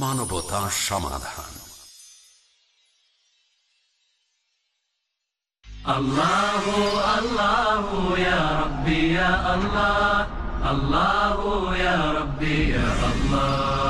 বাংলা মানবতা সমাধান الله الله يا ربي يا الله الله يا ربي يا الله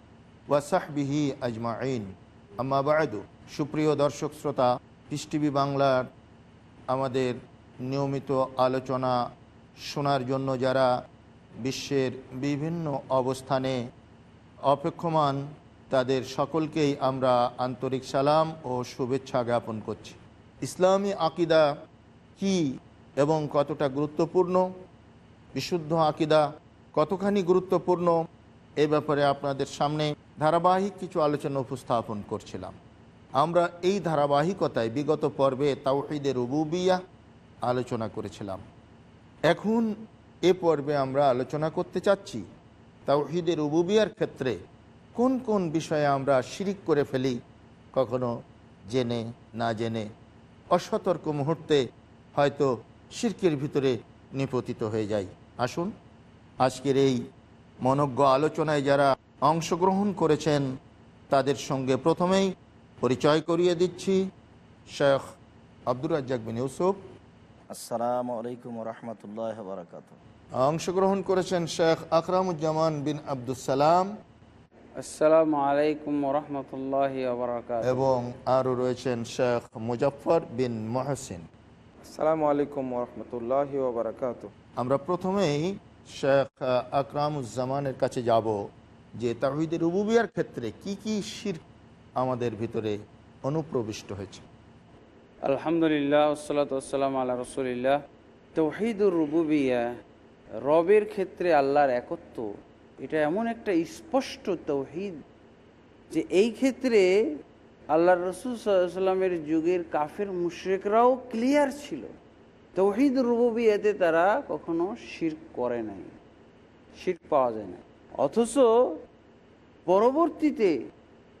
ওয়াসাহবিহি আজমাইন। আম্মা বায়দু সুপ্রিয় দর্শক শ্রোতা পিস টিভি বাংলার আমাদের নিয়মিত আলোচনা শোনার জন্য যারা বিশ্বের বিভিন্ন অবস্থানে অপেক্ষমান, তাদের সকলকেই আমরা আন্তরিক সালাম ও শুভেচ্ছা জ্ঞাপন করছি। ইসলামী আকিদা কি এবং কতটা গুরুত্বপূর্ণ? বিশুদ্ধ আকিদা কতখানি গুরুত্বপূর্ণ? এ ব্যাপারে আপনাদের সামনে ধারাবাহিক কিছু আলোচনা উপস্থাপন করছিলাম। আমরা এই ধারাবাহিকতায় বিগত পর্বে তাওহিদের রুবুবিয়া আলোচনা করেছিলাম। এখন এ পর্বে আমরা আলোচনা করতে চাচ্ছি, তাওহিদের রুবুবিয়ার ক্ষেত্রে কোন কোন বিষয়ে আমরা শিরিক করে ফেলি, কখনো জেনে, না জেনে, অসতর্ক মুহূর্তে হয়তো শির্কের ভিতরে নিপতিত হয়ে যাই। আসুন, আজকের এই মনজ্ঞ আলোচনায় যারা অংশগ্রহণ করেছেন। তাদের সঙ্গে প্রথমেই পরিচয় করিয়ে দিচ্ছি শেখ আব্দুর রাজ্জাক বিন ইউসুফ। আসসালামু আলাইকুম রহমতুল্লাহ বারকাত অংশগ্রহণ করেছেন শেখ আকরামুজ্জামান বিন আব্দুসালাম আসসালামু আলাইকুম রহমতুল্লাহ বারকাত এবং আরও রয়েছেন শেখ মুজফর বিন মহসিন। আসসালামু আলাইকুম রহমতুল্লাহ বারকাত আমরা প্রথমেই শেখ আকরামুজ্জামানের কাছে যাব। যে তাহিদের রুবুবিয়ার ক্ষেত্রে কি কি শির আমাদের ভিতরে অনুপ্রবিষ্ট হয়েছে? আলহামদুলিল্লাহ ওসালাতাম আল্লাহ রসুলিল্লাহ। তৌহিদুর রুবুবিয়া রবের ক্ষেত্রে আল্লাহর একত্ব, এটা এমন একটা স্পষ্ট তৌহিদ যে এই ক্ষেত্রে আল্লাহ রসুল যুগের কাফের মুশ্রেকরাও ক্লিয়ার ছিল। তৌহিদ রুবুবিয়াতে তারা কখনো শির করে নাই শির পাওয়া যায় না অথচ পরবর্তীতে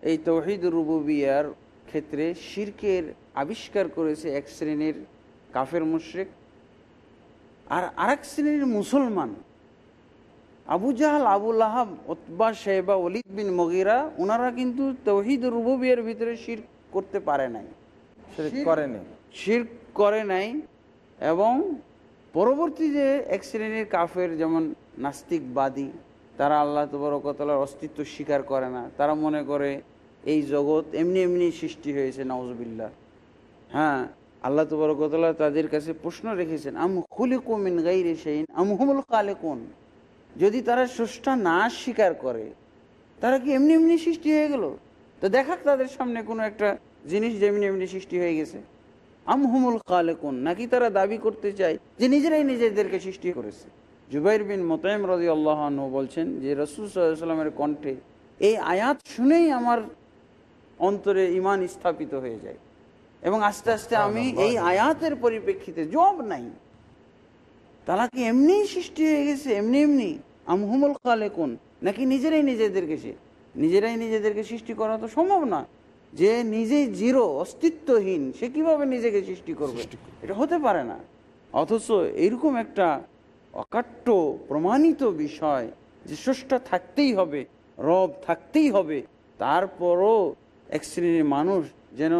এই তৌহিদ রুবুবিয়ার ক্ষেত্রে শিরকের আবিষ্কার করেছে এক শ্রেণির কাফের মুশ্রেক আর আরেক শ্রেণির মুসলমান। আবু জাহাল আবুল আহাব ওতবা সাহেবা অলিদ বিন মগিরা ওনারা কিন্তু তৌহিদ রুবুবিয়ার ভিতরে শির করতে পারে নাই। শিরিক করেনি শির করে নাই এবং পরবর্তী যে এক শ্রেণির কাফের যেমন নাস্তিকবাদী তারা আল্লাহ তবরকতলার অস্তিত্ব স্বীকার করে না। তারা মনে করে এই জগৎ এমনি এমনি সৃষ্টি হয়েছে নওয়াজবিল্লা হ্যাঁ আল্লাহ তবরকতলা তাদের কাছে প্রশ্ন রেখেছেন, আম খুলি কুমিন গাইরে সেইন আমহুমুল কালে কোন যদি তারা স্রষ্টা না স্বীকার করে, তারা কি এমনি এমনি সৃষ্টি হয়ে গেল? তো দেখাক তাদের সামনে কোনো একটা জিনিস যেমনি এমনি সৃষ্টি হয়ে গেছে। আমহুমুল কোন নাকি তারা দাবি করতে চায় যে নিজেরাই নিজেদেরকে সৃষ্টি করেছে? জুবাইর বিন মোতায়েম রাজি আল্লাহ বলছেন যে রসুল সাল্লামের কণ্ঠে এই আয়াত শুনেই আমার অন্তরে ইমান স্থাপিত হয়ে যায়। এবং আস্তে আস্তে আমি এই আয়াতের পরিপ্রেক্ষিতে জব নাই। তারা কি এমনিই সৃষ্টি হয়ে গেছে? এমনি এমনি? আমহুমুল খালেকুন? নাকি নিজেরাই নিজেদেরকে সে নিজেরাই নিজেদেরকে সৃষ্টি করা তো সম্ভব না। যে নিজেই জিরো অস্তিত্বহীন সে কীভাবে নিজেকে সৃষ্টি করবে। এটা হতে পারে না। অথচ এরকম একটা অকাট্য প্রমাণিত বিষয় যে স্রষ্টা থাকতেই হবে রব থাকতেই হবে। তারপরও এক শ্রেণির মানুষ যেন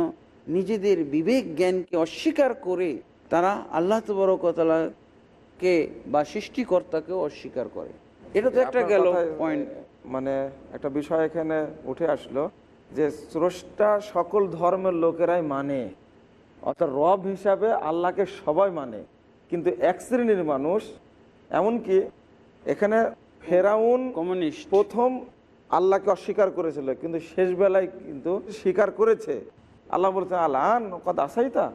নিজেদের বিবেক জ্ঞানকে অস্বীকার করে তারা আল্লাহ তবরকতলাকে বা সৃষ্টিকর্তাকে অস্বীকার করে। এটা তো একটা গেল পয়েন্ট মানে একটা বিষয় এখানে উঠে আসলো যে স্রষ্টা সকল ধর্মের লোকেরাই মানে অর্থাৎ রব হিসাবে আল্লাহকে সবাই মানে। কিন্তু এক শ্রেণির মানুষ এমনকি এখানে ফেরাউন কমিউনিস্ট। প্রথম আল্লাহকে অস্বীকার করেছিল কিন্তু শেষ বেলায় কিন্তু স্বীকার করেছে। আল্লাহ বলছে আল্লাহ কথা আসাইতা?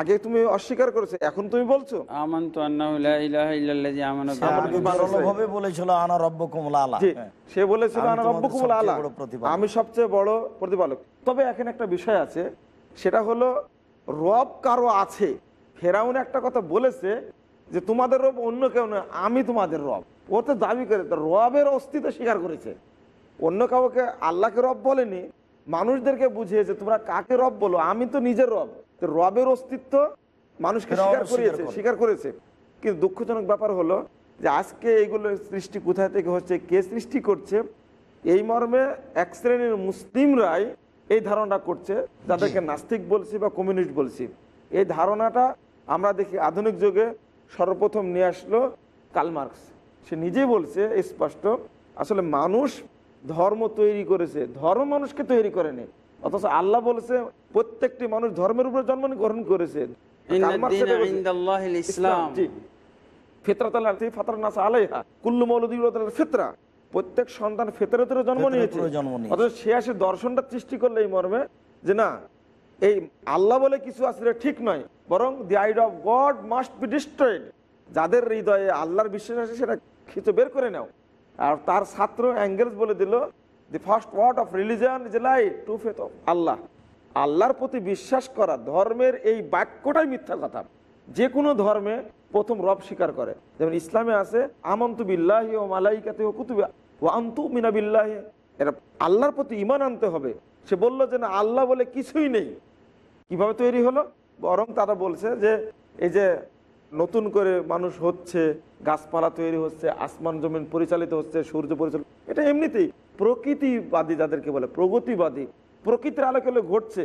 আগে তুমি অস্বীকার করেছে এখন তুমি বলছো। আমানাত সে বলেছিল। আমি সবচেয়ে বড় প্রতিপালক। তবে এখানে একটা বিষয় আছে সেটা হলো রব কারও আছে। ফেরাউন একটা কথা বলেছে যে তোমাদের রব অন্য কেউ নয় আমি তোমাদের রব। ও তো দাবি করে তো রবের অস্তিত্ব স্বীকার করেছে। অন্য কাউকে আল্লাহকে রব বলেনি মানুষদেরকে বুঝিয়েছে তোমরা কাকে রব বলো? আমি তো নিজের রব। তো রবের অস্তিত্ব মানুষকে স্বীকার করিয়েছে স্বীকার করেছে। কিন্তু দুঃখজনক ব্যাপার হলো যে আজকে এইগুলো সৃষ্টি কোথায় থেকে হচ্ছে কে সৃষ্টি করছে এই মর্মে এক শ্রেণির মুসলিমরাই এই ধারণা করছে যাদেরকে নাস্তিক বলছি বা কমিউনিস্ট বলছি। এই ধারণাটা আমরা দেখি আধুনিক যুগে সর্বপ্রথম নিয়ে আসলো কালমার্কস সে নিজেই বলছে স্পষ্ট আসলে মানুষ ধর্ম তৈরি করেছে ধর্ম মানুষকে তৈরি করেনি অথচ আল্লাহ বলেছে প্রত্যেকটি মানুষ ধর্মের উপরে জন্ম গ্রহণ করেছে। ফিতরা প্রত্যেক সন্তান ফেতরতের জন্ম নিয়েছে। উপরে জন্ম নিয়েছে। অথচ সে আসে দর্শনটা সৃষ্টি করলে এই মর্মে যে না এই আল্লাহ বলে কিছু আসলে ঠিক নয়, বরং the idea of God must be destroyed যাদের হৃদয়ে আল্লাহর বিশ্বাস আছে, সেটা খিচে বের করে নাও। আর তার ছাত্র অ্যাঙ্গেলস বলে দিল the first word of religion is light to faith of Allah আল্লাহর প্রতি বিশ্বাস করা ধর্মের এই বাক্যটাই মিথ্যা কথা। যে কোনো ধর্মে প্রথম রব স্বীকার করে। যেমন ইসলামে আছে, আমন্তু বিল্লাহি ও মালাইকাতে ও কুতুবে ও আন্তু মিনা বিল্লাহি। এটা আল্লাহর প্রতি ইমান আনতে হবে। সে বলল যে না, আল্লাহ বলে কিছুই নেই। কীভাবে তৈরি হলো? বরং তারা বলছে যে এই যে নতুন করে মানুষ হচ্ছে, গাছপালা তৈরি হচ্ছে, আসমান জমিন পরিচালিত হচ্ছে, সূর্য পরিচালিত এটা এমনিতেই প্রকৃতিবাদী যাদেরকে বলে, প্রগতিবাদী। প্রকৃতির আলোকে ঘটছে।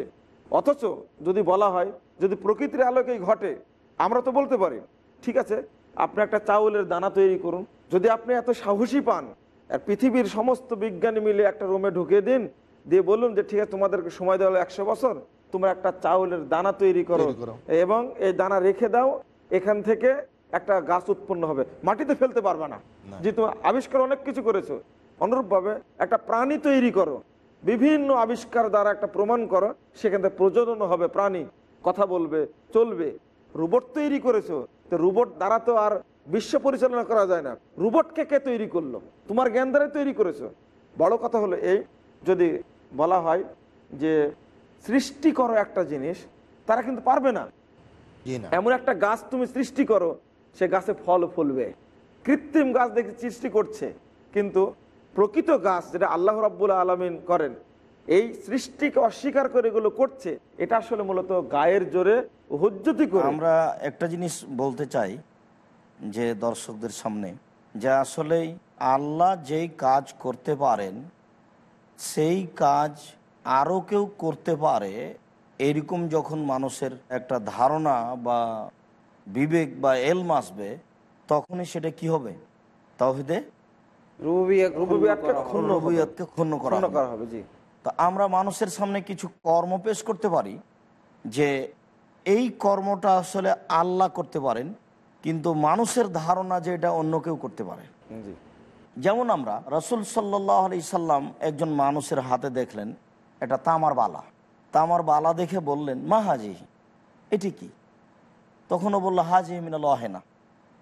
অথচ যদি বলা হয়, যদি প্রকৃতির আলোকেই ঘটে, আমরা তো বলতে পারি, ঠিক আছে? আপনি একটা চাউলের দানা তৈরি করুন, যদি আপনি এত সাহসী পান, আর পৃথিবীর সমস্ত বিজ্ঞানী মিলে একটা রুমে ঢুকিয়ে দিন, দিয়ে বলুন যে, ঠিক আছে, তোমাদেরকে সময় দেওয়া হলো একশো বছর তোমরা একটা চাউলের দানা তৈরি করো এবং এই দানা রেখে দাও এখান থেকে একটা গাছ উৎপন্ন হবে। মাটিতে ফেলতে পারবে না। যে তুমি আবিষ্কার অনেক কিছু করেছ অনুরূপভাবে একটা প্রাণী তৈরি করো। বিভিন্ন আবিষ্কার দ্বারা একটা প্রমাণ করো সেখান থেকে প্রজনন হবে প্রাণী। কথা বলবে চলবে। রোবট তৈরি করেছ তো রোবট দ্বারা তো আর বিশ্ব পরিচালনা করা যায় না। রোবটকে কে তৈরি করল? তোমার জ্ঞান দ্বারাই তৈরি করেছ। বড় কথা হলো এই যদি বলা হয় যে সৃষ্টি করো একটা জিনিস তারা কিন্তু পারবে না। এমন একটা গাছ তুমি সৃষ্টি করো সে গাছে ফল ফুলবে। কৃত্রিম গাছ দেখে সৃষ্টি করছে কিন্তু প্রকৃত গাছ যেটা আল্লাহ রাব্বুল আলমিন করেন এই সৃষ্টিকে অস্বীকার করে এগুলো করছে এটা আসলে মূলত গায়ের জোরে হুজ্জতি করে। আমরা একটা জিনিস বলতে চাই যে দর্শকদের সামনে যে আসলেই আল্লাহ যেই কাজ করতে পারেন সেই কাজ আরও কেউ করতে পারে এরকম যখন মানুষের একটা ধারণা বা বিবেক বা এলম আসবে তখনই সেটা কি হবে? তাহিদে রুবিয়া ক্ষুণ্ণ হবে। রুবুবিয়াতকে ক্ষুণ্ণ করা হবে। জি। তো আমরা মানুষের সামনে কিছু কর্ম পেশ করতে পারি যে এই কর্মটা আসলে আল্লাহ করতে পারেন কিন্তু মানুষের ধারণা যে এটা অন্য কেউ করতে পারে। জি। যেমন আমরা রসুল সাল্লাহ আলি সাল্লাম একজন মানুষের হাতে দেখলেন এটা তামার বালা। তামার বালা দেখে বললেন, মা হাজি, এটি কি? তখনও বলল, হাজি মিনাল না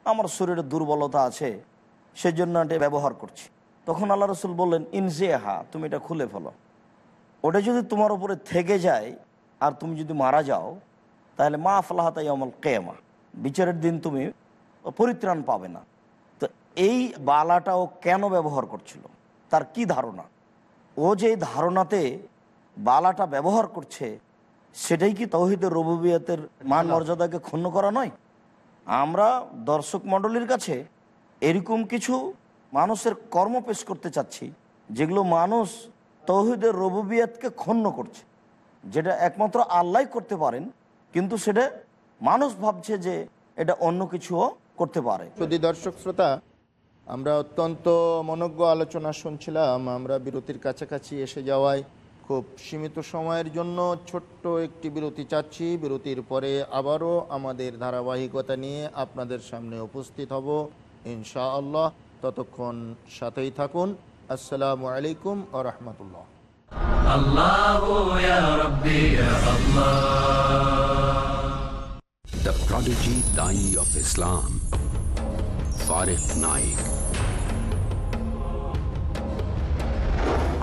আমার শরীরে দুর্বলতা আছে, সেজন্য এটা ব্যবহার করছি। তখন আল্লাহ রসুল বললেন ইনজেহা তুমি এটা খুলে ফেলো। ওটা যদি তোমার উপরে থেকে যায় আর তুমি যদি মারা যাও, তাহলে মা ফলাহাতাই আমল কেমা বিচারের দিন তুমি পরিত্রাণ পাবে না। তো এই বালাটা ও কেন ব্যবহার করছিল? তার কি ধারণা? ও যে ধারণাতে বালাটা ব্যবহার করছে সেটাই কি তৌহিদের রবুবিয়াতের মান মর্যাদাকে ক্ষুণ্ণ করা নয়? আমরা দর্শক মণ্ডলীর কাছে এরকম কিছু মানুষের কর্ম পেশ করতে চাচ্ছি যেগুলো মানুষ তৌহিদের রবুবিয়াতকে ক্ষুণ্ণ করছে। যেটা একমাত্র আল্লাহ করতে পারেন কিন্তু সেটা মানুষ ভাবছে যে এটা অন্য কিছুও করতে পারে। যদি দর্শক শ্রোতা আমরা অত্যন্ত মনজ্ঞ আলোচনা শুনছিলাম আমরা বিরতির কাছাকাছি এসে যাওয়ায় খুব সীমিত সময়ের জন্য ছোট্ট একটি বিরতি চাচ্ছি। বিরতির পরে আবারও আমাদের ধারাবাহিকতা নিয়ে আপনাদের সামনে উপস্থিত হব ইনশাআল্লাহ। ততক্ষণ সাথেই থাকুন। আসসালামু আলাইকুম আ রহমতুল্লাহ। The prodigy Dai of Islam, Farif Naik.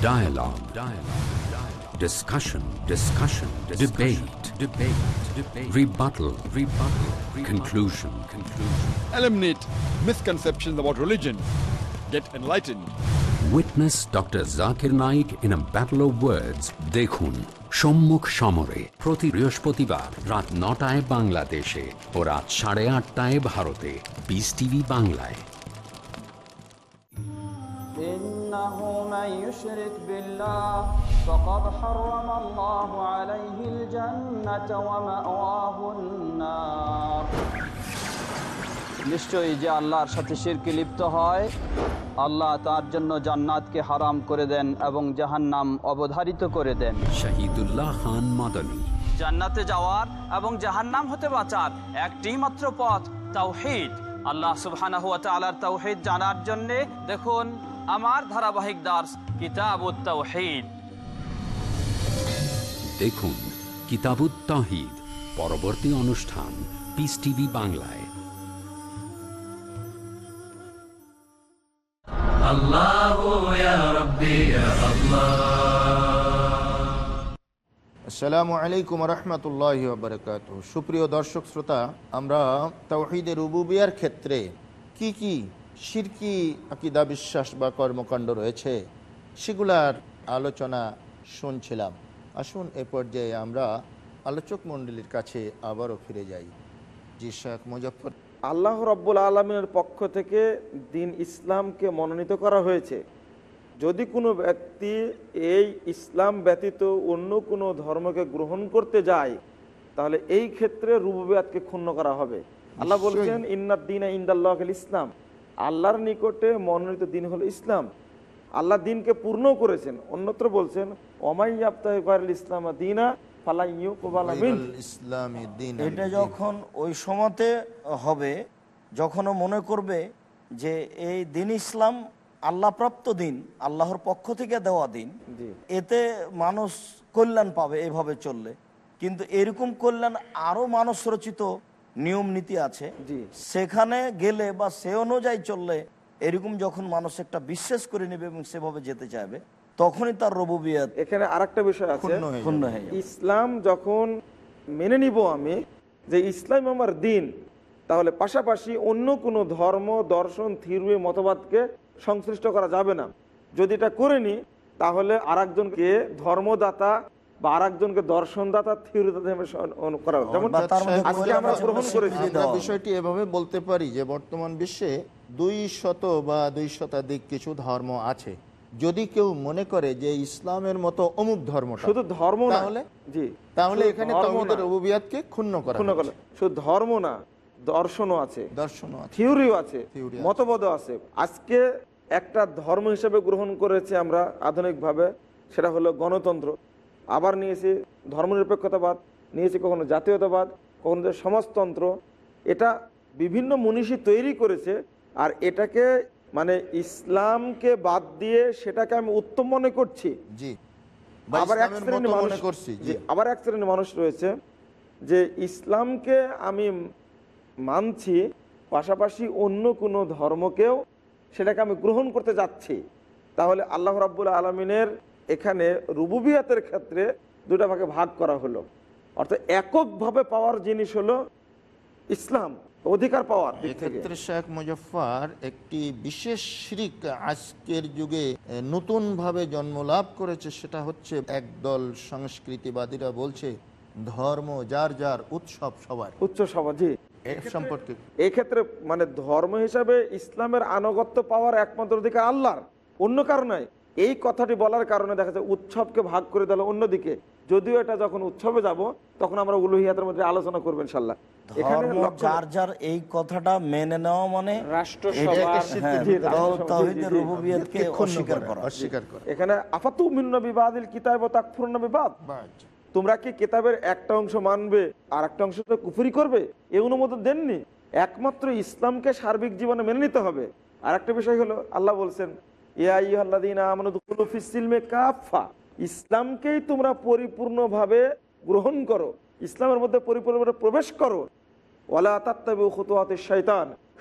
Dialogue. Dialogue. Dialogue. Discussion. Discussion. Debate. Debate. Debate. Rebuttal. Rebuttal. Conclusion. Conclusion. eliminate misconceptions about religion, get enlightened. Witness Dr. Zakir Naik in a battle of words. দেখুন সম্মুখ সমরে প্রতি বৃহস্পতিবার রাত নটায় বাংলাদেশে ও রাত সাড়ে আটটায় ভারতে পিস টিভি বাংলায় من يشرك بالله فقد حرم الله عليه الجنة ومأواه النار নিশ্চয়ই যে আল্লাহর সাথে শিরকে লিপ্ত হয় আল্লাহ তার জন্য জান্নাতকে হারাম করে দেন এবং জাহান্নাম অবধারিত করে দেন শহীদুল্লাহ খান মাদানী জান্নাতে যাওয়ার এবং জাহান্নাম হতে বাঁচার একটি মাত্র পথ তাওহিদ আল্লাহ সুবহানাহু ওয়া তাআলার তাওহিদ জানার জন্য দেখুন আমার ধারাবাহিক দাস কিতাবুত্তাহিদ। দেখুন কিতাবুত্তাহিদ পরবর্তী অনুষ্ঠান পিস টিভি বাংলায়। আসসালামু আলাইকুম রহমতুল্লাহ বারকাত সুপ্রিয় দর্শক শ্রোতা আমরা তাওহিদের রুবুবিয়ার ক্ষেত্রে কি কি শিরকি আকিদা বিশ্বাস বা কর্মকাণ্ড রয়েছে সেগুলার আলোচনা শুনছিলাম। আসুন এ পর্যায়ে আমরা আলোচক মণ্ডলীর কাছে আবারও ফিরে যাই। জি শেখ মুজফর আল্লাহ রব্বুল আলমিনের পক্ষ থেকে দিন ইসলামকে মনোনীত করা হয়েছে। যদি কোনো ব্যক্তি এই ইসলাম ব্যতীত অন্য কোনো ধর্মকে গ্রহণ করতে যায় তাহলে এই ক্ষেত্রে রুবুবিয়াতকে ক্ষুণ্ণ করা হবে। আল্লাহ বলছেন ইন্নাদ দিন ইন্দাল্লাহ ইসলাম। আল্লাহর নিকটে মনোনীত দিন হলো ইসলাম। আল্লাহ দিনকে পূর্ণ করেছেন। অন্যত্র বলছেন ওমাই আফতাহ ইসলাম দিনা এটা যখন ওই সময়তে হবে যখন ও মনে করবে যে এই দিন ইসলাম আল্লাহপ্রাপ্ত দিন আল্লাহর পক্ষ থেকে দেওয়া দিন। এতে মানুষ কল্যাণ পাবে এভাবে চললে। কিন্তু এরকম কল্যাণ আরও মানুষ রচিত নিয়ম নীতি আছে। সেখানে গেলে বা সে অনুযায়ী চললে এরকম যখন মানুষ একটা বিশ্বাস করে নেবে এবং সেভাবে যেতে চাইবে তখনই তার রবুবিয়াত এখানে আরেকটা বিষয় আছে। ইসলাম যখন মেনে নিব আমি যে ইসলাম আমার দিন তাহলে পাশাপাশি অন্য কোনো ধর্ম দর্শন থিরুয়ে মতবাদকে সংশ্লিষ্ট করা যাবে না। যদি এটা করে নি তাহলে আর একজনকে ধর্মদাতা বা আর একজনকে করা যেমন আজকে আমরা গ্রহণ করেছি। বিষয়টি এভাবে বলতে পারি যে বর্তমান বিশ্বে দুই শত বা দুই শতাধিক কিছু ধর্ম আছে। যদি কেউ মনে করে যে ইসলামের মতো অমুক ধর্ম শুধু ধর্ম না। হলে জি। তাহলে এখানে ক্ষুণ্ণ করা ক্ষুণ্ণ হচ্ছে। করা। শুধু ধর্ম না দর্শনও আছে। দর্শনও আছে। থিওরিও আছে। মতবাদও আছে। আজকে একটা ধর্ম হিসেবে গ্রহণ করেছি আমরা আধুনিকভাবে সেটা হলো গণতন্ত্র। আবার নিয়েছি ধর্মনিরপেক্ষতাবাদ নিয়েছি কখনো জাতীয়তাবাদ কখনো যে সমাজতন্ত্র। এটা বিভিন্ন মনীষী তৈরি করেছে আর এটাকে মানে ইসলামকে বাদ দিয়ে সেটাকে আমি উত্তম মনে করছি। আবার এক শ্রেণির মানুষ আবার এক শ্রেণির মানুষ রয়েছে যে ইসলামকে আমি মানছি পাশাপাশি অন্য কোনো ধর্মকেও সেটাকে আমি গ্রহণ করতে যাচ্ছি। তাহলে আল্লাহ রাব্বুল আলমিনের এখানে রুবুবিয়াতের ক্ষেত্রে দুটা ভাগে ভাগ করা হলো। অর্থাৎ এককভাবে পাওয়ার জিনিস হলো ইসলাম অধিকার পাওয়ার এক্ষেত্রে শেখ মুজফার একটি বিশেষ শিরিক আজকের যুগে নতুন ভাবে জন্ম লাভ করেছে সেটা হচ্ছে একদল সংস্কৃতিবাদীরা বলছে ধর্ম যার যার উৎসব সবার। উচ্চ সমাজে এ সম্পর্কে। এই ক্ষেত্রে মানে ধর্ম হিসাবে ইসলামের আনুগত্য পাওয়ার একমাত্র অধিকার আল্লাহর। অন্য কারণে এই কথাটি বলার কারণে দেখা যায় উৎসবকে ভাগ করে দিল অন্যদিকে। যদিও এটা যখন উৎসবে যাব তখন আমরা উলুহিয়াতের মধ্যে আলোচনা করব ইনশাল্লাহ এখানে ধর্ম লক্ষ্য- যার যার এই কথাটা মেনে নেওয়া মানে হ্যাঁ, এখানে আফাতু মিন্ন বিবাদিল কিতাব ও বিবাদ। তোমরা কি কিতাবের একটা অংশ মানবে আর একটা অংশ কুফুরি করবে? এই অনুমোদন দেননি। একমাত্র ইসলামকে সার্বিক জীবনে মেনে নিতে হবে। আর একটা বিষয় হলো আল্লাহ বলছেন ইসলামকেই তোমরা পরিপূর্ণভাবে গ্রহণ করো। ইসলামের মধ্যে পরিপূর্ণভাবে প্রবেশ করো। ওয়ালা তাত্তাবি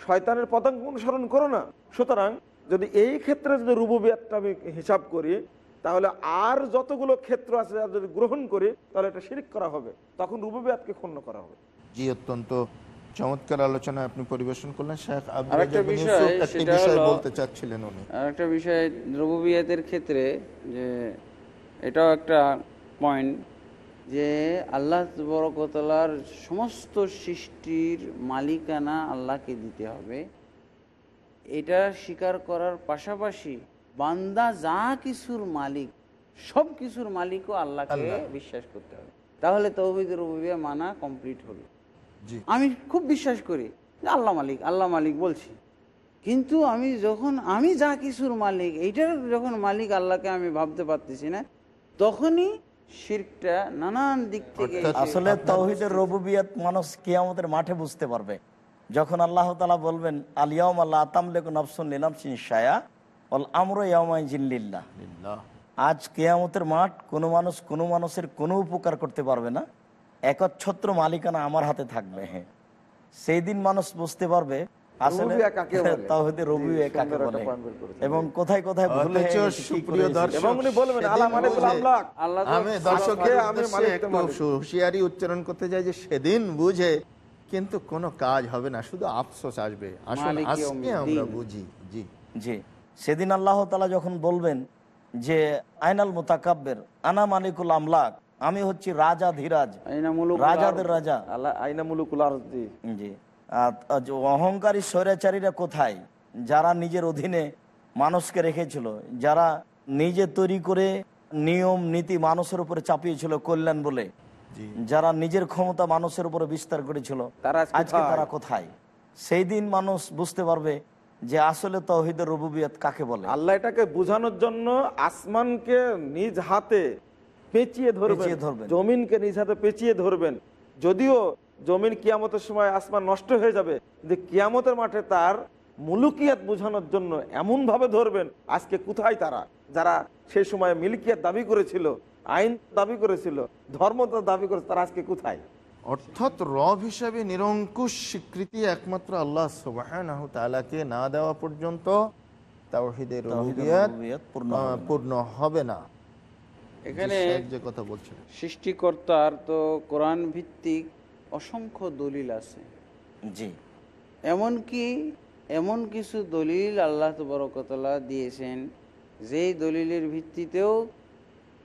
শয়তানের পদাঙ্ক অনুসরণ করো না। সুতরাং যদি এই ক্ষেত্রে যদি রুবুবিয়াতটা আমি হিসাব করি, তাহলে আর যতগুলো ক্ষেত্র আছে যদি গ্রহণ করি, তাহলে এটা শিরিক করা হবে। তখন রুবুবিয়াতকে ক্ষুণ্ণ করা হবে। জি, অত্যন্ত চমৎকার আলোচনা আপনি পরিবেশন করলেন। শেখ আব্দুল আরেকটা বিষয়, একটি সেটা বিষয় বলতে চাচ্ছিলেন উনি। আর একটা বিষয় রবুবিয়াতের ক্ষেত্রে যে এটাও একটা পয়েন্ট যে আল্লাহ বরকতলার সমস্ত সৃষ্টির মালিকানা আল্লাহকে দিতে হবে। এটা স্বীকার করার পাশাপাশি বান্দা যা কিছুর মালিক সব কিছুর মালিকও আল্লাহকে বিশ্বাস করতে হবে। তাহলে তৌহিদ রুবিয়া মানা কমপ্লিট হলো। আমি খুব বিশ্বাস করি। আল্লাহ মালিক আল্লাহ মালিক বলছি। কিন্তু আমি যখন আমি যা কিছুর মালিক এইটার যখন মালিক আল্লাহকে আমি ভাবতে পারতেছি না তখনই শিরকটা নানান দিক থেকে আসলে তৌহিদের রবুবিয়াত মানুষ কিয়ামতের মাঠে বুঝতে পারবে। যখন আল্লাহ তালা বলবেন আলিয়াম আল্লাহ আতামলেক নফসুন নিলাম সিনসায়া অল আমর ইয়ামাই জিল্লিল্লাহ আজ কেয়ামতের মাঠ কোনো মানুষ কোনো মানুষের কোনো উপকার করতে পারবে না। একচ্ছত্র মালিকানা আমার হাতে থাকবে হ্যাঁ। সেই দিন মানুষ বুঝতে পারবে। এবং কোথায় কোথায় সেদিন আল্লাহ মানে। হুঁশিয়ারি উচ্চারণ করতে যে সেদিন বুঝে কিন্তু কোনো কাজ হবে না শুধু আফসোস আসবে। আসলে আজকে আমরা বুঝি জি। জি। সেদিন আল্লাহ তালা যখন বলবেন যে আইনাল মোতাকাব্যের আনা মালিকুল আমলাক আমি হচ্ছি রাজা ধীরাজ। রাজাদের রাজা। জি। অহংকারী স্বৈরাচারীরা কোথায়? যারা নিজের অধীনে মানুষকে রেখেছিল যারা নিজে তৈরি করে নিয়ম নীতি মানুষের উপরে চাপিয়েছিল কল্যাণ বলে যারা নিজের ক্ষমতা মানুষের উপরে বিস্তার করেছিল আজকে তারা কোথায়? সেই দিন মানুষ বুঝতে পারবে যে আসলে তৌহিদের রবুবিয়ত কাকে বলে। আল্লাহ এটাকে বোঝানোর জন্য আসমানকে নিজ হাতে পেঁচিয়ে ধরবেন। জমিনকে নিজ হাতে পেঁচিয়ে ধরবেন। যদিও জমিন কিয়ামতের সময় আসমান নষ্ট হয়ে যাবে কিন্তু কিয়ামতের মাঠে তার মুলুকিয়াত বোঝানোর জন্য এমন ভাবে ধরবেন আজকে কোথায় তারা? যারা সেই সময় মিলকিয়াত দাবি করেছিল আইন দাবি করেছিল ধর্ম দাবি করেছে তারা আজকে কোথায়? অর্থাৎ রব হিসাবে নিরঙ্কুশ স্বীকৃতি একমাত্র আল্লাহ সুবহানাহু তাআলাকে না দেওয়া পর্যন্ত তাওহীদের পূর্ণ হবে না। এখানে যে কথা বলছেন সৃষ্টিকর্তার তো কোরআন ভিত্তিক অসংখ্য দলিল আছে। জি। এমনকি এমন কিছু দলিল আল্লাহ তবরকতলা দিয়েছেন যেই দলিলের ভিত্তিতেও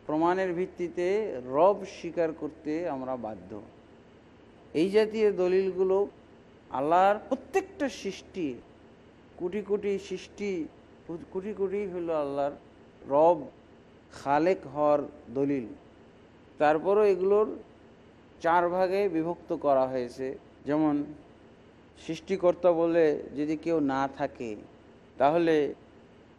প্রমাণের ভিত্তিতে রব স্বীকার করতে আমরা বাধ্য। এই জাতীয় দলিলগুলো আল্লাহর প্রত্যেকটা সৃষ্টি কোটি কোটি সৃষ্টি কোটি কোটি হলো আল্লাহর রব খালেক হওয়ার দলিল। তারপরও এগুলোর চার ভাগে বিভক্ত করা হয়েছে। যেমন, সৃষ্টিকর্তা বলে যদি কেউ না থাকে, তাহলে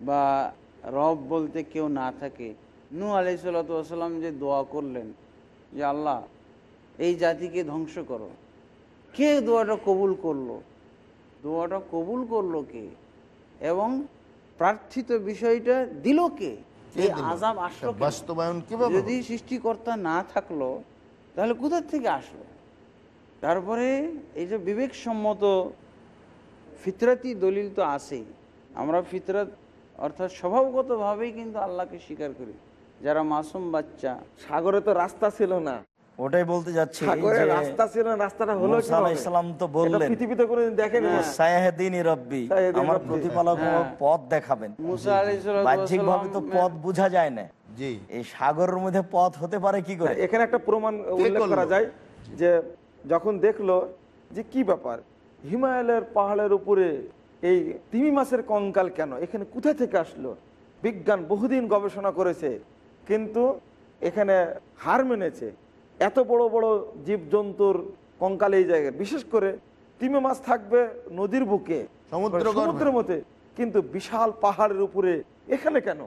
বা রব বলতে কেউ না থাকে। নু আলাই সাল্লাম যে দোয়া করলেন যে, আল্লাহ, এই জাতিকে ধ্বংস করো। কে দোয়াটা কবুল করল? দোয়াটা কবুল করল কে? এবং প্রার্থিত বিষয়টা দিল কে? আজাব আসলো বাস্তবায়ন কীভাবে যদি সৃষ্টিকর্তা না থাকল তাহলে কোথার থেকে আসলো? তারপরে এই যে বিবেকসম্মত ফিতরাতি দলিল তো আছেই। আমরা ফিতরাত অর্থাৎ স্বভাবগতভাবেই কিন্তু আল্লাহকে স্বীকার করি। যারা মাসুম বাচ্চা সাগরে তো রাস্তা ছিল না। ওটাই বলতে যাচ্ছি রাস্তা ছিল রাস্তাটা হলো মুসা তো বললেন পৃথিবীতে কোনোদিন দেখেনি সায়াহদিন রব্বি আমার প্রতিপালক হ্যাঁ। পথ দেখাবেন। বাহ্যিক ভাবে তো পথ বোঝা যায় না। জি। এই সাগরের মধ্যে পথ হতে পারে কি করে? এখানে একটা প্রমাণ উল্লেখ করা যায় যে যখন দেখল যে কি ব্যাপার হিমালয়ের পাহাড়ের উপরে এই তিমি মাছের কঙ্কাল কেন? এখানে কোথা থেকে আসলো? বিজ্ঞান বহুদিন গবেষণা করেছে কিন্তু এখানে হার মেনেছে। এত বড় বড় জীবজন্তুর কঙ্কাল এই জায়গায়। বিশেষ করে তিমি মাছ থাকবে নদীর বুকে সমুদ্রের মধ্যে। কিন্তু বিশাল পাহাড়ের উপরে এখানে কেন?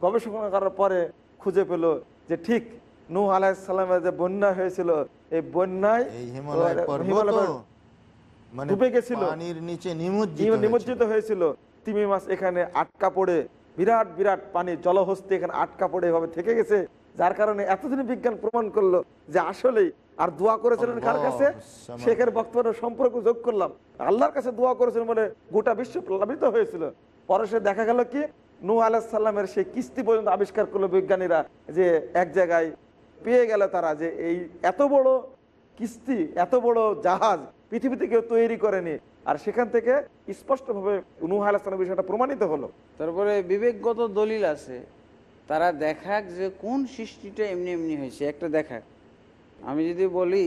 গবেষণা করার পরে খুঁজে পেল যে ঠিক নূহ আলাহিসাল্লামের যে বন্যা হয়েছিল এই বন্যায় মানে ডুবে গেছিল। নিমজ্জিত হয়েছিল। তিমি মাছ এখানে আটকা পড়ে বিরাট বিরাট পানি জলহস্তি এখানে আটকা পড়ে এভাবে থেকে গেছে। যার কারণে এতদিন বিজ্ঞান প্রমাণ করল যে আসলেই আর দোয়া করেছিলেন কার কাছে? সেখানে বক্তব্য সম্পর্ক যোগ করলাম। আল্লাহর কাছে দোয়া করেছিলেন বলে গোটা বিশ্ব প্লাবিত হয়েছিল। পরে সে দেখা গেল কি নূ আলাহিসাল্লামের সেই কিস্তি পর্যন্ত আবিষ্কার করল বিজ্ঞানীরা যে এক জায়গায় পেয়ে গেল তারা যে এই এত বড় কিস্তি এত বড় জাহাজ পৃথিবীতে কেউ তৈরি করেনি। আর সেখান থেকে স্পষ্টভাবে নূহ আলাহিসাল্লামের বিষয়টা প্রমাণিত হলো। তারপরে বিবেকগত দলিল আছে। তারা দেখাক যে কোন সৃষ্টিটা এমনি এমনি হয়েছে। একটা দেখাক। আমি যদি বলি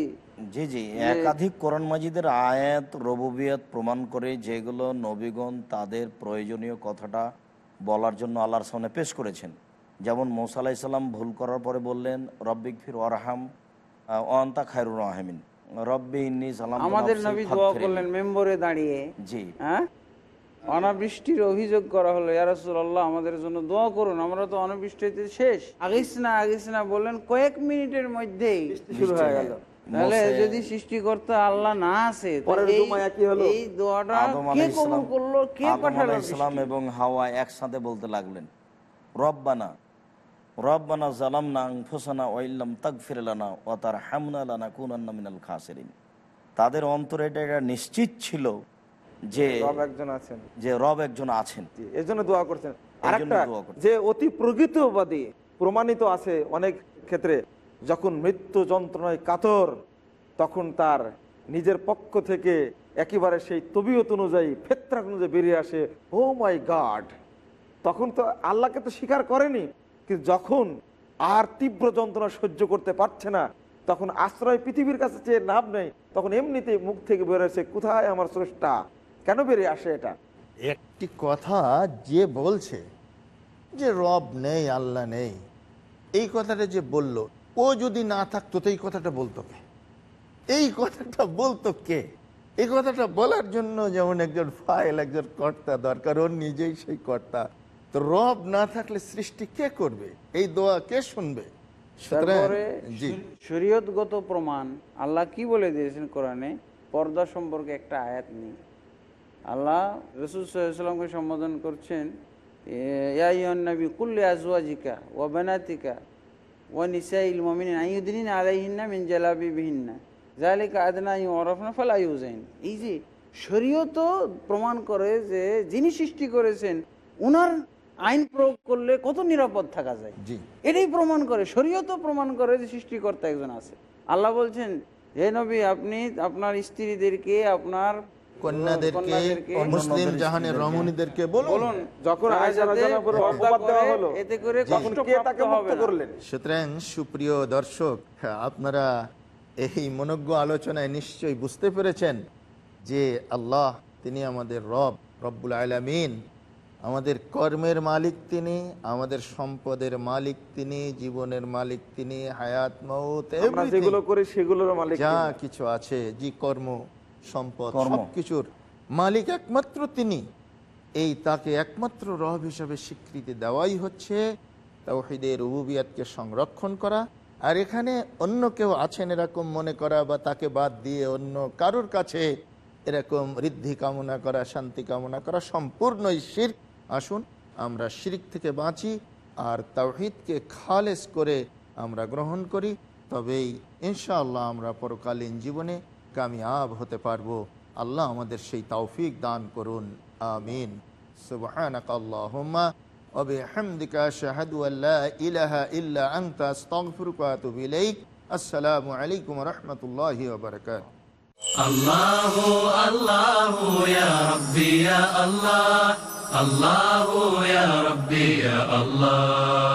জি জি একাধিক কোরআন মাজিদের আয়াত রবুবিয়াত প্রমাণ করে যেগুলো নবীগণ তাদের প্রয়োজনীয় কথাটা বলার জন্য আল্লাহর সামনে পেশ করেছেন। যেমন মৌসা আলাহিসাল্লাম ভুল করার পরে বললেন রব্বিক ফির ওয়ারহাম ওয়ান্তা খায়রুর রহমিন। রব্বি ইন্নি সালাম আমাদের নবী দোয়া করলেন মেম্বরে দাঁড়িয়ে। জি। হ্যাঁ? অনাবৃষ্টির অভিযোগ করা হলো ইয়ারসুল্লাহ আমাদের জন্য দোয়া করুন আমরা তো অনাবৃষ্টিতে শেষ। আগিস না আগিস না বললেন কয়েক মিনিটের মধ্যেই শুরু হয়ে গেল। তাহলে যদি সৃষ্টিকর্তা আল্লাহ না পরের এই- দোয়াটা কে কবুল করল? কে পাঠালো আলাইহিস সালাম বৃষ্টি? এবং হাওয়া একসাথে বলতে লাগলেন রব্বানা রব্বানা জালামনা আনফুসানা ওয়াইল্লাম তাগফির লানা ওয়া তারহামনা লানাকুনান্না মিনাল খাসিরিন। তাদের অন্তরে এটা নিশ্চিত ছিল যে সব একজন আছেন। যে রব একজন আছেন। দোয়া করছেন। যে অতি প্রকৃতবাদী প্রমাণিত আছে অনেক ক্ষেত্রে যখন মৃত্যু যন্ত্রণায় কাতর তখন তার নিজের পক্ষ থেকে একেবারে সেই তবিয়ত অনুযায়ী ফেত্রাক অনুযায়ী বেরিয়ে আসে ও মাই গাড! তখন তো আল্লাহকে তো স্বীকার করেনি কিন্তু যখন আর তীব্র যন্ত্রণা সহ্য করতে পারছে না তখন আশ্রয় পৃথিবীর কাছে চেয়ে লাভ নেই তখন এমনিতেই মুখ থেকে বেরোচ্ছে কোথায় আমার স্রষ্টা? কেন বেরিয়ে আসে এটা? একটি কথা যে বলছে যে রব নেই আল্লাহ নেই এই কথাটা যে বলল ও যদি না থাকতো তো এই কথাটা বলতো কে? এই কথাটা বলতো কে? এই কথাটা বলার জন্য যেমন একজন ফাইল একজন কর্তা দরকার ওর নিজেই সেই কর্তা। তো রব না থাকলে সৃষ্টি কে করবে? এই দোয়া কে শুনবে? শরীয়তগত প্রমাণ আল্লাহ কি বলে দিয়েছেন কোরআনে? পর্দা সম্পর্কে একটা আয়াত নেই। আল্লাহ রসুল সাল্লামকে সম্বোধন করছেন নবী কুল্লে আজওয়াজিকা ও বেনাতিকা ও নিসাইল মমিন আইউদ্দিন আলাইহিন্না মিন জালাবি বিহিন্না জালিকা আদনা ইউ অরফনা ফাল আইউজাইন এই যে শরীয়ত প্রমাণ করে যে যিনি সৃষ্টি করেছেন উনার আইন প্রয়োগ করলে কত নিরাপদ থাকা যায়। এটাই প্রমাণ করে শরীয়ত প্রমাণ করে যে সৃষ্টিকর্তা একজন আছে। আল্লাহ বলছেন হে নবী আপনি আপনার স্ত্রীদেরকে আপনার কন্যাদেরকে মুসলিম জাহানের রমণীদেরকে বলুন। যখন এতে করে সুতরাং সুপ্রিয় দর্শক আপনারা এই মনজ্ঞ আলোচনায় নিশ্চয়ই বুঝতে পেরেছেন যে আল্লাহ তিনি আমাদের রব রব্বুল আলামিন। আমাদের কর্মের মালিক তিনি আমাদের সম্পদের মালিক তিনি জীবনের মালিক তিনি হায়াত মৌত যা কিছু আছে জি কর্ম। সম্পদ সবকিছুর মালিক একমাত্র তিনি। এই তাকে একমাত্র রব হিসাবে স্বীকৃতি দেওয়াই হচ্ছে তাওহিদের রুবুবিয়াতকে সংরক্ষণ করা। আর এখানে অন্য কেউ আছেন এরকম মনে করা বা তাকে বাদ দিয়ে অন্য কারোর কাছে এরকম ঋদ্ধি কামনা করা শান্তি কামনা করা সম্পূর্ণই শির আসুন আমরা শিরিক থেকে বাঁচি আর তাওহিদকে খালেস করে আমরা গ্রহণ করি। তবেই ইনশাআল্লাহ আমরা পরকালীন জীবনে কামিয়াব হতে পারবো আল্লাহ আমাদের সেই তৌফিক দান করুন আমিন সুবহানাক আল্লাহুম্মা وبحمدك أشهد أن لا إله إلا أنت أستغفرك وأتوب إليك السلام عليكم ورحمة الله وبركاته الله الله يا ربي يا الله الله يا ربي يا الله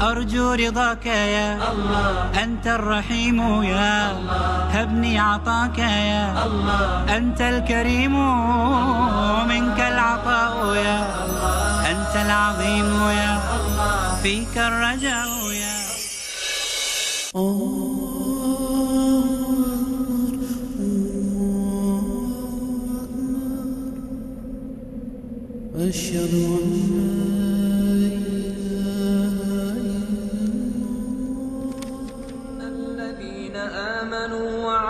أرجو رضاك يا الله. أنت الرحيم يا الله. هبني عطاك يا الله. أنت الكريم منك العطاء يا الله. أنت العظيم يا الله. فيك الرجاء يا أشهد أن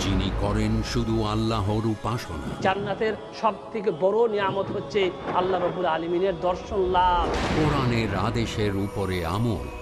যিনি করেন শুধু আল্লাহর উপাসনা। জান্নাতের সব থেকে বড় নিয়ামত হচ্ছে আল্লাহ রবুল আলমিনের দর্শন লাভ। কোরআনের আদেশের উপরে আমল।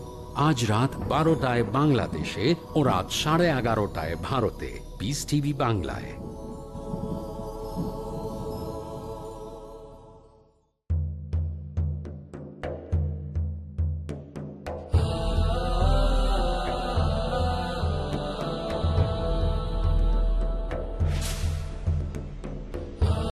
আজ রাত বারোটায় বাংলাদেশে ও রাত সাড়ে এগারোটায় ভারতে। পিস টিভি বাংলায়।